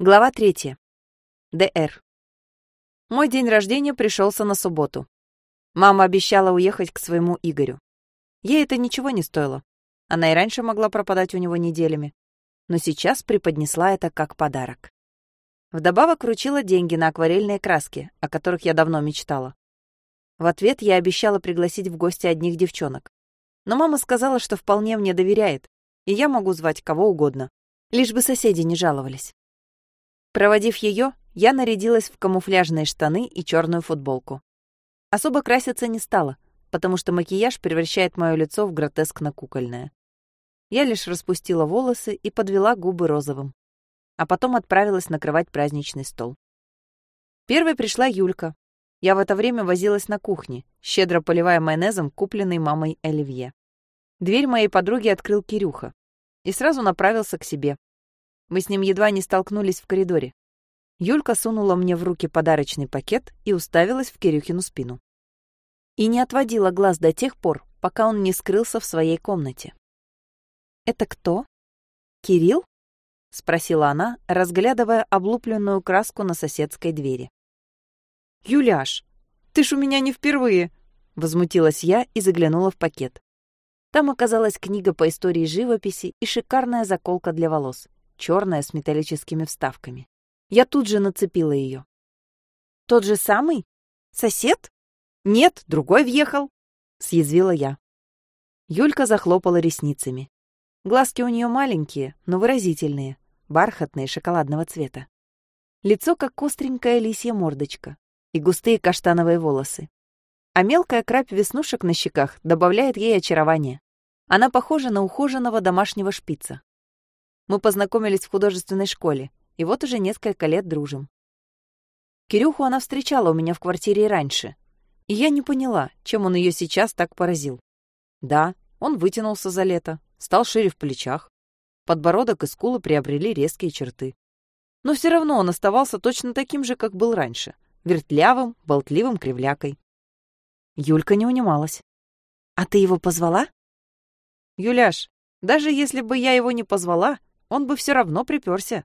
Глава третья. ДР. Мой день рождения пришелся на субботу. Мама обещала уехать к своему Игорю. Ей это ничего не стоило. Она и раньше могла пропадать у него неделями. Но сейчас преподнесла это как подарок. Вдобавок вручила деньги на акварельные краски, о которых я давно мечтала. В ответ я обещала пригласить в гости одних девчонок. Но мама сказала, что вполне мне доверяет, и я могу звать кого угодно, лишь бы соседи не жаловались. Проводив ее, я нарядилась в камуфляжные штаны и черную футболку. Особо краситься не стала, потому что макияж превращает мое лицо в гротескно-кукольное. Я лишь распустила волосы и подвела губы розовым. А потом отправилась накрывать праздничный стол. Первой пришла Юлька. Я в это время возилась на кухне, щедро поливая майонезом, купленный мамой оливье. Дверь моей подруги открыл Кирюха и сразу направился к себе. Мы с ним едва не столкнулись в коридоре. Юлька сунула мне в руки подарочный пакет и уставилась в Кирюхину спину. И не отводила глаз до тех пор, пока он не скрылся в своей комнате. «Это кто? Кирилл?» — спросила она, разглядывая облупленную краску на соседской двери. «Юляш, ты ж у меня не впервые!» — возмутилась я и заглянула в пакет. Там оказалась книга по истории живописи и шикарная заколка для волос, черная с металлическими вставками. Я тут же нацепила ее. «Тот же самый? Сосед?» «Нет, другой въехал», — съязвила я. Юлька захлопала ресницами. Глазки у нее маленькие, но выразительные, бархатные, шоколадного цвета. Лицо, как остренькая лисья мордочка, и густые каштановые волосы а мелкая крапь веснушек на щеках добавляет ей очарование. Она похожа на ухоженного домашнего шпица. Мы познакомились в художественной школе, и вот уже несколько лет дружим. Кирюху она встречала у меня в квартире и раньше, и я не поняла, чем он ее сейчас так поразил. Да, он вытянулся за лето, стал шире в плечах. Подбородок и скулы приобрели резкие черты. Но все равно он оставался точно таким же, как был раньше, вертлявым, болтливым кривлякой. Юлька не унималась. «А ты его позвала?» «Юляш, даже если бы я его не позвала, он бы все равно приперся».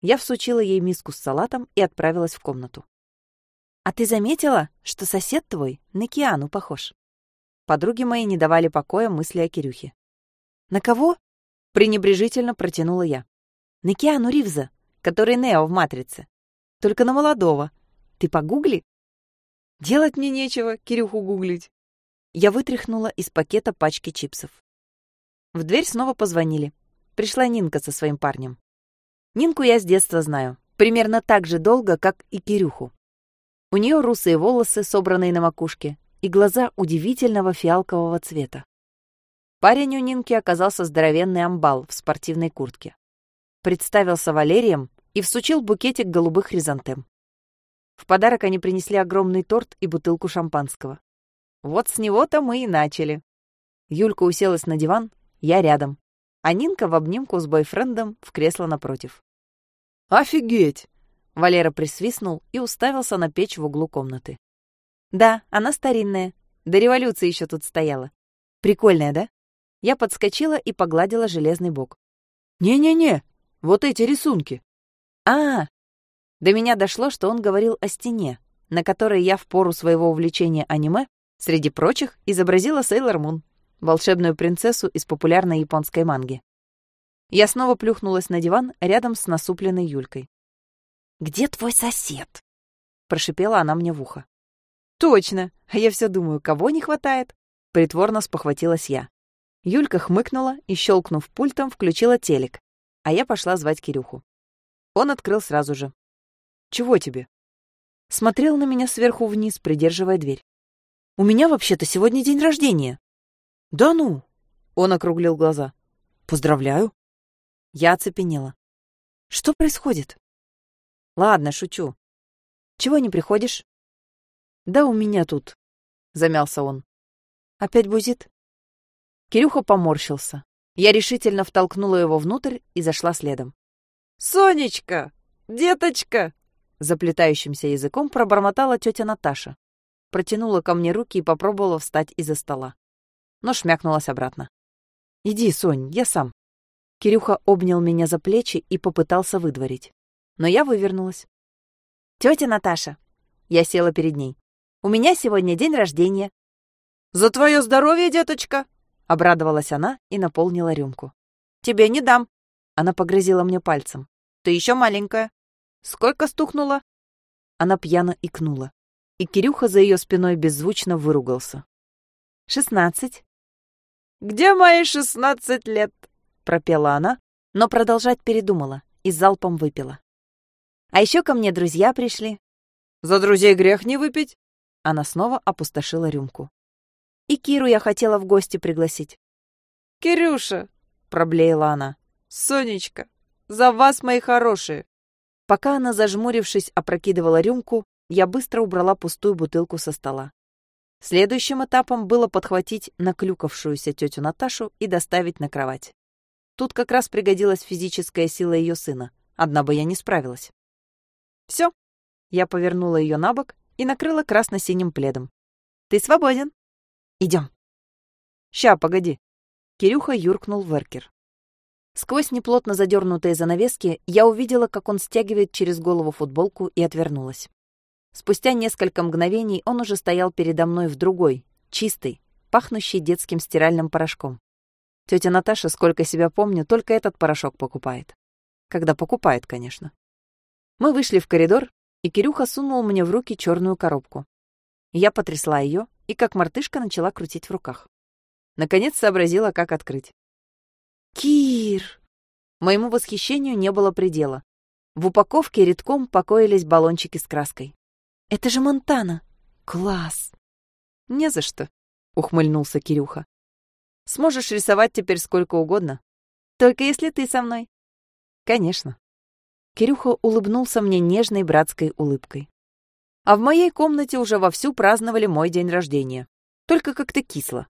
Я всучила ей миску с салатом и отправилась в комнату. «А ты заметила, что сосед твой на Киану похож?» Подруги мои не давали покоя мысли о Кирюхе. «На кого?» — пренебрежительно протянула я. «На Киану Ривза, который Нео в «Матрице». Только на молодого. Ты погугли, Делать мне нечего, Кирюху гуглить. Я вытряхнула из пакета пачки чипсов. В дверь снова позвонили. Пришла Нинка со своим парнем. Нинку я с детства знаю. Примерно так же долго, как и Кирюху. У нее русые волосы, собранные на макушке, и глаза удивительного фиалкового цвета. Парень у Нинки оказался здоровенный амбал в спортивной куртке. Представился Валерием и всучил букетик голубых хризантем. В подарок они принесли огромный торт и бутылку шампанского. Вот с него-то мы и начали. Юлька уселась на диван, я рядом, а Нинка в обнимку с бойфрендом в кресло напротив. «Офигеть!» Валера присвистнул и уставился на печь в углу комнаты. «Да, она старинная. До революции еще тут стояла. Прикольная, да?» Я подскочила и погладила железный бок. «Не-не-не, вот эти рисунки». «А, до меня дошло, что он говорил о стене, на которой я в пору своего увлечения аниме, среди прочих, изобразила Сейлор Мун, волшебную принцессу из популярной японской манги. Я снова плюхнулась на диван рядом с насупленной Юлькой. «Где твой сосед?» — прошипела она мне в ухо. «Точно! А я все думаю, кого не хватает?» Притворно спохватилась я. Юлька хмыкнула и, щелкнув пультом, включила телек, а я пошла звать Кирюху. Он открыл сразу же. Чего тебе?» Смотрел на меня сверху вниз, придерживая дверь. «У меня вообще-то сегодня день рождения». «Да ну!» — он округлил глаза. «Поздравляю». Я оцепенела. «Что происходит?» «Ладно, шучу. Чего не приходишь?» «Да у меня тут», — замялся он. «Опять бузит?» Кирюха поморщился. Я решительно втолкнула его внутрь и зашла следом. «Сонечка! Деточка!» Заплетающимся языком пробормотала тетя Наташа. Протянула ко мне руки и попробовала встать из-за стола. Но шмякнулась обратно. «Иди, Сонь, я сам». Кирюха обнял меня за плечи и попытался выдворить. но я вывернулась. «Тетя Наташа!» Я села перед ней. «У меня сегодня день рождения». «За твое здоровье, деточка!» Обрадовалась она и наполнила рюмку. «Тебе не дам!» Она погрозила мне пальцем. «Ты еще маленькая. Сколько стукнула?» Она пьяно икнула. И Кирюха за ее спиной беззвучно выругался. «Шестнадцать». «Где мои шестнадцать лет?» Пропела она, но продолжать передумала и залпом выпила. А еще ко мне друзья пришли. За друзей грех не выпить. Она снова опустошила рюмку. И Киру я хотела в гости пригласить. «Кирюша!» — проблеяла она. «Сонечка, за вас, мои хорошие!» Пока она, зажмурившись, опрокидывала рюмку, я быстро убрала пустую бутылку со стола. Следующим этапом было подхватить наклюкавшуюся тетю Наташу и доставить на кровать. Тут как раз пригодилась физическая сила ее сына. Одна бы я не справилась. Все. Я повернула ее на бок и накрыла красно-синим пледом. Ты свободен. Идем. Ща, погоди. Кирюха юркнул в эркер. Сквозь неплотно задернутые занавески я увидела, как он стягивает через голову футболку и отвернулась. Спустя несколько мгновений он уже стоял передо мной в другой, чистой, пахнущей детским стиральным порошком. Тетя Наташа, сколько себя помню, только этот порошок покупает. Когда покупает, конечно. Мы вышли в коридор, и Кирюха сунул мне в руки черную коробку. Я потрясла ее и, как мартышка, начала крутить в руках. Наконец сообразила, как открыть. «Кир!» Моему восхищению не было предела. В упаковке редком покоились баллончики с краской. «Это же Монтана! Класс!» «Не за что», — ухмыльнулся Кирюха. «Сможешь рисовать теперь сколько угодно. Только если ты со мной». «Конечно». Кирюха улыбнулся мне нежной братской улыбкой. А в моей комнате уже вовсю праздновали мой день рождения. Только как-то кисло.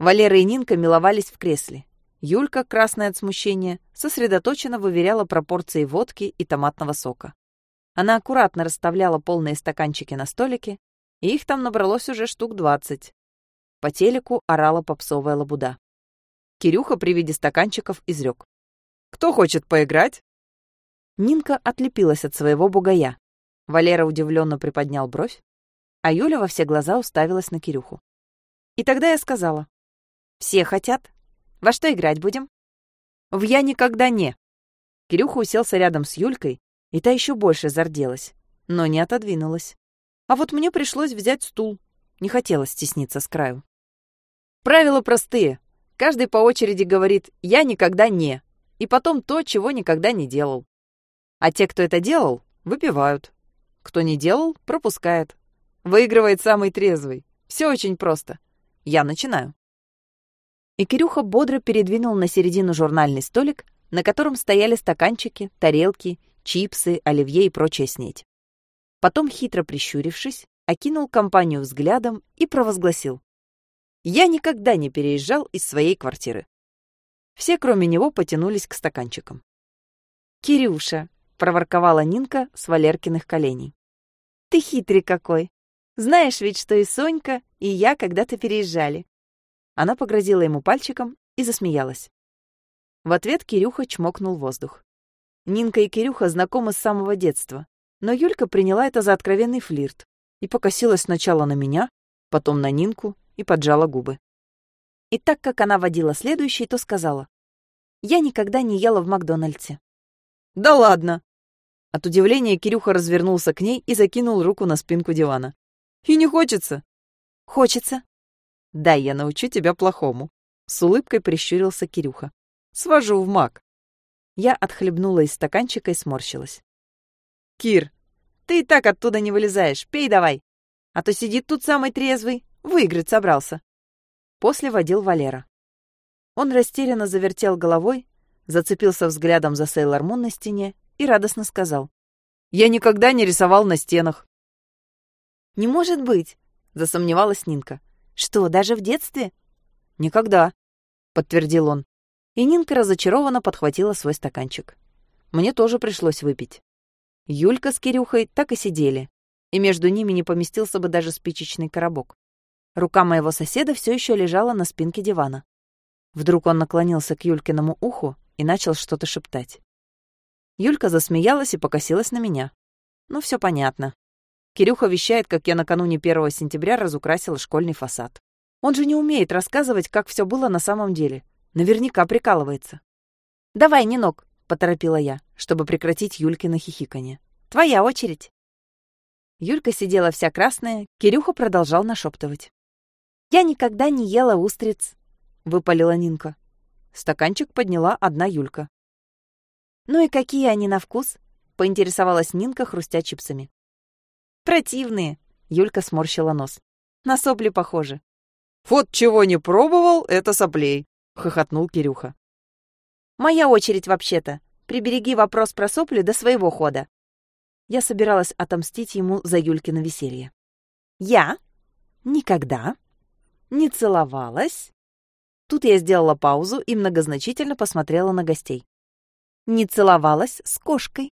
Валера и Нинка миловались в кресле. Юлька, красная от смущения, сосредоточенно выверяла пропорции водки и томатного сока. Она аккуратно расставляла полные стаканчики на столике, и их там набралось уже штук двадцать. По телеку орала попсовая лабуда. Кирюха при виде стаканчиков изрек. «Кто хочет поиграть?» Нинка отлепилась от своего бугая. Валера удивленно приподнял бровь, а Юля во все глаза уставилась на Кирюху. И тогда я сказала. «Все хотят. Во что играть будем?» «В я никогда не». Кирюха уселся рядом с Юлькой, и та еще больше зарделась, но не отодвинулась. А вот мне пришлось взять стул. Не хотелось стесниться с краю. Правила простые. Каждый по очереди говорит «я никогда не», и потом то, чего никогда не делал. А те, кто это делал, выпивают. Кто не делал, пропускает. Выигрывает самый трезвый. Все очень просто. Я начинаю. И Кирюха бодро передвинул на середину журнальный столик, на котором стояли стаканчики, тарелки, чипсы, оливье и прочая снеть. Потом, хитро прищурившись, окинул компанию взглядом и провозгласил. «Я никогда не переезжал из своей квартиры». Все, кроме него, потянулись к стаканчикам. «Кирюша, проворковала Нинка с Валеркиных коленей. Ты хитрый какой. Знаешь ведь, что и Сонька, и я когда-то переезжали. Она погрозила ему пальчиком и засмеялась. В ответ Кирюха чмокнул воздух. Нинка и Кирюха знакомы с самого детства, но Юлька приняла это за откровенный флирт и покосилась сначала на меня, потом на Нинку и поджала губы. И так как она водила следующий, то сказала. «Я никогда не ела в Макдональдсе». «Да ладно!» От удивления Кирюха развернулся к ней и закинул руку на спинку дивана. «И не хочется?» «Хочется». «Дай я научу тебя плохому», — с улыбкой прищурился Кирюха. «Свожу в маг». Я отхлебнула из стаканчика и сморщилась. «Кир, ты и так оттуда не вылезаешь, пей давай. А то сидит тут самый трезвый, выиграть собрался». После водил Валера. Он растерянно завертел головой, зацепился взглядом за Сейлор Мун на стене и радостно сказал. «Я никогда не рисовал на стенах». «Не может быть», — засомневалась Нинка. «Что, даже в детстве?» «Никогда», — подтвердил он. И Нинка разочарованно подхватила свой стаканчик. Мне тоже пришлось выпить. Юлька с Кирюхой так и сидели, и между ними не поместился бы даже спичечный коробок. Рука моего соседа все еще лежала на спинке дивана. Вдруг он наклонился к Юлькиному уху и начал что-то шептать. Юлька засмеялась и покосилась на меня. Ну, все понятно. Кирюха вещает, как я накануне 1 сентября разукрасила школьный фасад. Он же не умеет рассказывать, как все было на самом деле. Наверняка прикалывается. «Давай, Нинок», — поторопила я, чтобы прекратить Юлькино хихиканье. «Твоя очередь». Юлька сидела вся красная, Кирюха продолжал нашептывать. «Я никогда не ела устриц», — выпалила Нинка. Стаканчик подняла одна Юлька. «Ну и какие они на вкус?» — поинтересовалась Нинка, хрустя чипсами. «Противные», — Юлька сморщила нос. «На сопли похожи». «Вот чего не пробовал, это соплей», — хохотнул Кирюха. «Моя очередь вообще-то. Прибереги вопрос про сопли до своего хода». Я собиралась отомстить ему за Юлькино веселье. «Я? Никогда? Не целовалась?» Тут я сделала паузу и многозначительно посмотрела на гостей. «Не целовалась с кошкой?»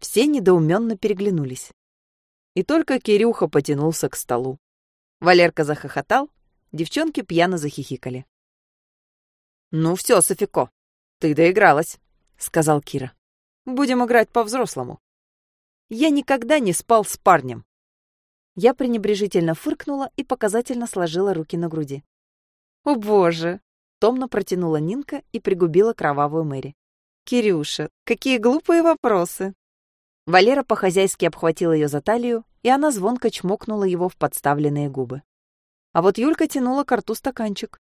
Все недоуменно переглянулись. И только Кирюха потянулся к столу. Валерка захохотал, девчонки пьяно захихикали. «Ну все, Софико, ты доигралась», — сказал Кира. «Будем играть по-взрослому». «Я никогда не спал с парнем». Я пренебрежительно фыркнула и показательно сложила руки на груди. «О боже!» — томно протянула Нинка и пригубила кровавую Мэри. «Кирюша, какие глупые вопросы!» Валера по-хозяйски обхватил ее за талию, и она звонко чмокнула его в подставленные губы. А вот Юлька тянула к рту стаканчик.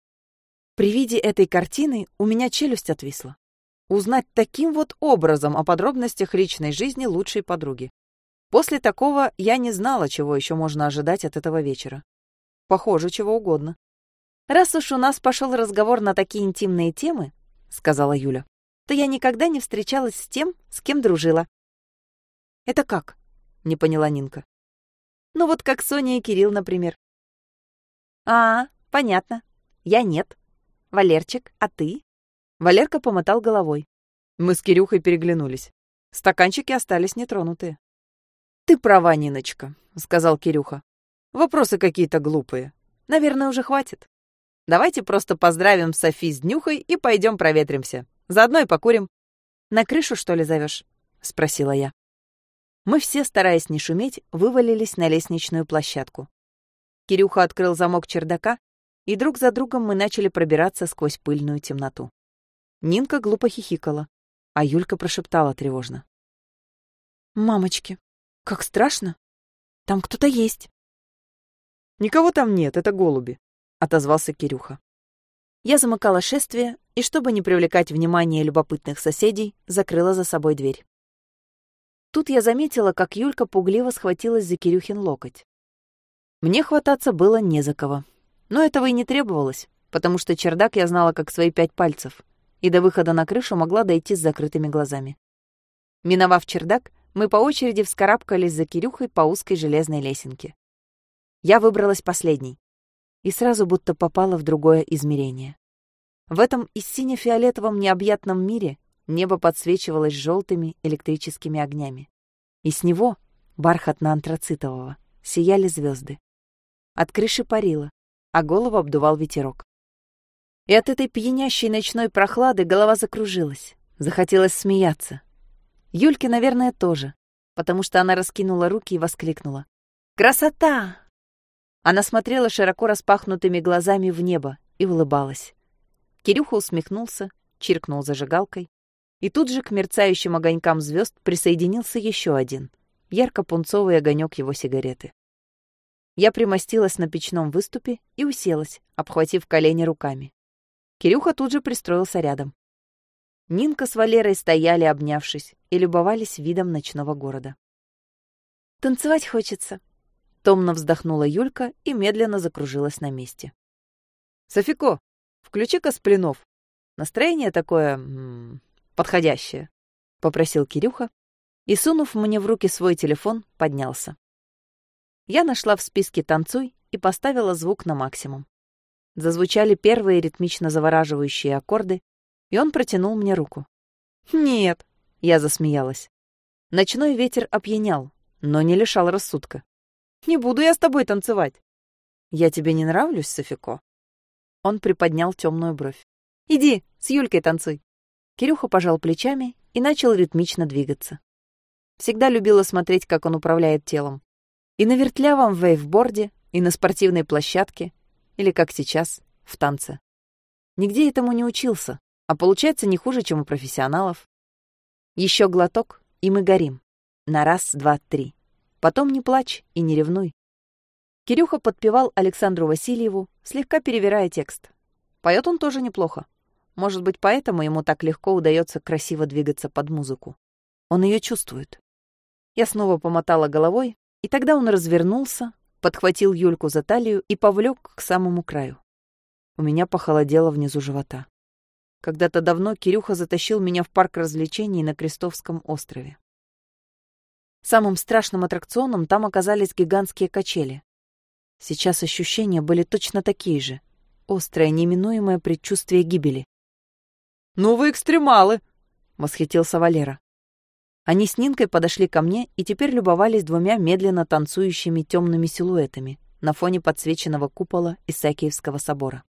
При виде этой картины у меня челюсть отвисла. Узнать таким вот образом о подробностях личной жизни лучшей подруги. После такого я не знала, чего еще можно ожидать от этого вечера. Похоже, чего угодно. «Раз уж у нас пошел разговор на такие интимные темы», — сказала Юля, «то я никогда не встречалась с тем, с кем дружила». «Это как?» — не поняла Нинка. Ну вот как Соня и Кирилл, например. А, понятно. Я нет. Валерчик, а ты? Валерка помотал головой. Мы с Кирюхой переглянулись. Стаканчики остались нетронутые. «Ты права, Ниночка», — сказал Кирюха. «Вопросы какие-то глупые. Наверное, уже хватит. Давайте просто поздравим Софи с днюхой и пойдем проветримся. Заодно и покурим». «На крышу, что ли, зовешь?» — спросила я. Мы все, стараясь не шуметь, вывалились на лестничную площадку. Кирюха открыл замок чердака, и друг за другом мы начали пробираться сквозь пыльную темноту. Нинка глупо хихикала, а Юлька прошептала тревожно. «Мамочки, как страшно! Там кто-то есть!» «Никого там нет, это голуби», — отозвался Кирюха. Я замыкала шествие и, чтобы не привлекать внимание любопытных соседей, закрыла за собой дверь. Тут я заметила, как Юлька пугливо схватилась за Кирюхин локоть. Мне хвататься было не за кого. Но этого и не требовалось, потому что чердак я знала как свои пять пальцев, и до выхода на крышу могла дойти с закрытыми глазами. Миновав чердак, мы по очереди вскарабкались за Кирюхой по узкой железной лесенке. Я выбралась последней и сразу будто попала в другое измерение. В этом и сине-фиолетовом необъятном мире Небо подсвечивалось желтыми электрическими огнями. И с него, бархатно-антрацитового, сияли звезды. От крыши парило, а голову обдувал ветерок. И от этой пьянящей ночной прохлады голова закружилась. Захотелось смеяться. Юльке, наверное, тоже, потому что она раскинула руки и воскликнула. «Красота!» Она смотрела широко распахнутыми глазами в небо и улыбалась. Кирюха усмехнулся, чиркнул зажигалкой, и тут же к мерцающим огонькам звезд присоединился еще один, ярко-пунцовый огонек его сигареты. Я примостилась на печном выступе и уселась, обхватив колени руками. Кирюха тут же пристроился рядом. Нинка с Валерой стояли, обнявшись, и любовались видом ночного города. «Танцевать хочется», — томно вздохнула Юлька и медленно закружилась на месте. «Софико, включи-ка Сплинов. Настроение такое подходящее», — попросил Кирюха и, сунув мне в руки свой телефон, поднялся. Я нашла в списке «Танцуй» и поставила звук на максимум. Зазвучали первые ритмично завораживающие аккорды, и он протянул мне руку. «Нет», — я засмеялась. Ночной ветер опьянял, но не лишал рассудка. «Не буду я с тобой танцевать». «Я тебе не нравлюсь, Софико?» Он приподнял темную бровь. «Иди, с Юлькой танцуй». Кирюха пожал плечами и начал ритмично двигаться. Всегда любила смотреть, как он управляет телом. И на вертлявом вейвборде, и на спортивной площадке, или, как сейчас, в танце. Нигде этому не учился, а получается не хуже, чем у профессионалов. Еще глоток, и мы горим. На раз, два, три. Потом не плачь и не ревнуй. Кирюха подпевал Александру Васильеву, слегка перевирая текст. Поет он тоже неплохо. Может быть, поэтому ему так легко удается красиво двигаться под музыку. Он ее чувствует. Я снова помотала головой, и тогда он развернулся, подхватил Юльку за талию и повлек к самому краю. У меня похолодело внизу живота. Когда-то давно Кирюха затащил меня в парк развлечений на Крестовском острове. Самым страшным аттракционом там оказались гигантские качели. Сейчас ощущения были точно такие же. Острое, неминуемое предчувствие гибели. «Ну вы экстремалы!» — восхитился Валера. Они с Нинкой подошли ко мне и теперь любовались двумя медленно танцующими темными силуэтами на фоне подсвеченного купола Исаакиевского собора.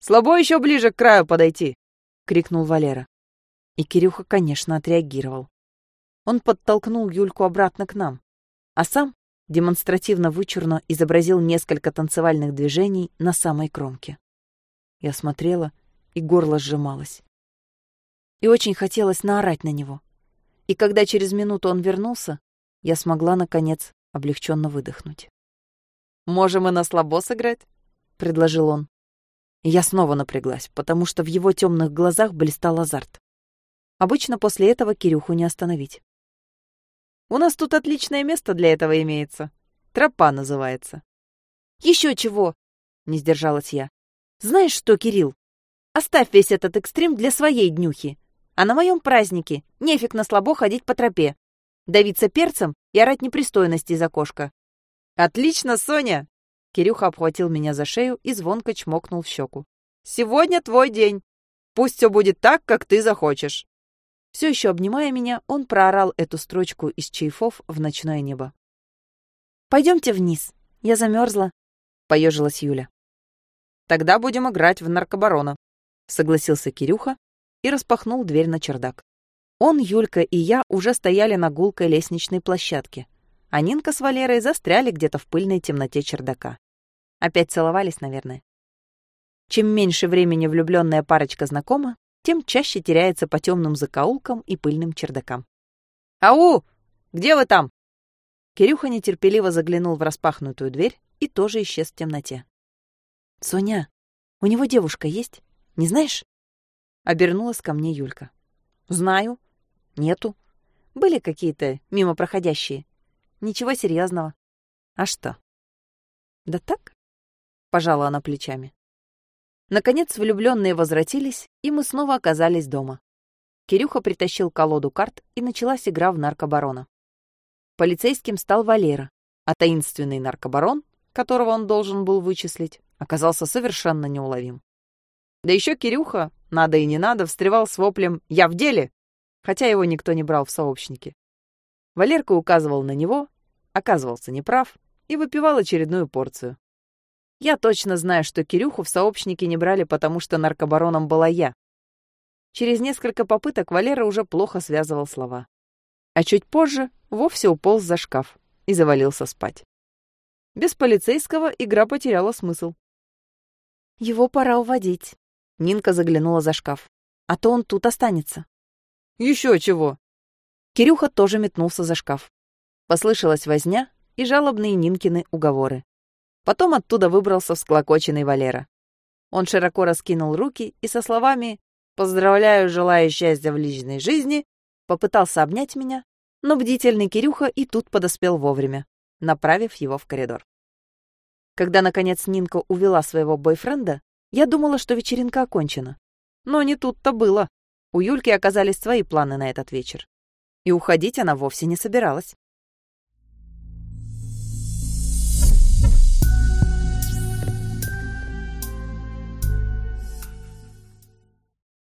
«Слабо еще ближе к краю подойти!» — крикнул Валера. И Кирюха, конечно, отреагировал. Он подтолкнул Юльку обратно к нам, а сам демонстративно вычурно изобразил несколько танцевальных движений на самой кромке. Я смотрела, и горло сжималось. И очень хотелось наорать на него. И когда через минуту он вернулся, я смогла, наконец, облегченно выдохнуть. «Можем и на слабо сыграть?» — предложил он. И я снова напряглась, потому что в его темных глазах блистал азарт. Обычно после этого Кирюху не остановить. У нас тут отличное место для этого имеется. Тропа называется. Еще чего? Не сдержалась я. Знаешь что, Кирилл? Оставь весь этот экстрим для своей днюхи. А на моем празднике нефиг на слабо ходить по тропе. Давиться перцем и орать непристойности из окошка. Отлично, Соня! Кирюха обхватил меня за шею и звонко чмокнул в щеку. Сегодня твой день. Пусть все будет так, как ты захочешь. Все еще обнимая меня, он проорал эту строчку из чайфов в ночное небо. Пойдемте вниз. Я замерзла, поежилась Юля. Тогда будем играть в наркобарона, согласился Кирюха и распахнул дверь на чердак. Он, Юлька и я уже стояли на гулкой лестничной площадке, а Нинка с Валерой застряли где-то в пыльной темноте чердака. Опять целовались, наверное. Чем меньше времени влюбленная парочка знакома, тем чаще теряется по темным закоулкам и пыльным чердакам. «Ау! Где вы там?» Кирюха нетерпеливо заглянул в распахнутую дверь и тоже исчез в темноте. «Соня, у него девушка есть? Не знаешь?» Обернулась ко мне Юлька. «Знаю. Нету. Были какие-то мимо проходящие. Ничего серьезного. А что?» «Да так?» — пожала она плечами. Наконец влюбленные возвратились, и мы снова оказались дома. Кирюха притащил колоду карт, и началась игра в наркобарона. Полицейским стал Валера, а таинственный наркобарон, которого он должен был вычислить, оказался совершенно неуловим. Да еще Кирюха, надо и не надо, встревал с воплем «Я в деле!», хотя его никто не брал в сообщники. Валерка указывал на него, оказывался неправ и выпивал очередную порцию. Я точно знаю, что Кирюху в сообщники не брали, потому что наркобароном была я. Через несколько попыток Валера уже плохо связывал слова. А чуть позже вовсе уполз за шкаф и завалился спать. Без полицейского игра потеряла смысл. «Его пора уводить», — Нинка заглянула за шкаф. «А то он тут останется». «Еще чего?» Кирюха тоже метнулся за шкаф. Послышалась возня и жалобные Нинкины уговоры. Потом оттуда выбрался всклокоченный Валера. Он широко раскинул руки и со словами «Поздравляю, желаю счастья в личной жизни» попытался обнять меня, но бдительный Кирюха и тут подоспел вовремя, направив его в коридор. Когда, наконец, Нинка увела своего бойфренда, я думала, что вечеринка окончена. Но не тут-то было. У Юльки оказались свои планы на этот вечер. И уходить она вовсе не собиралась.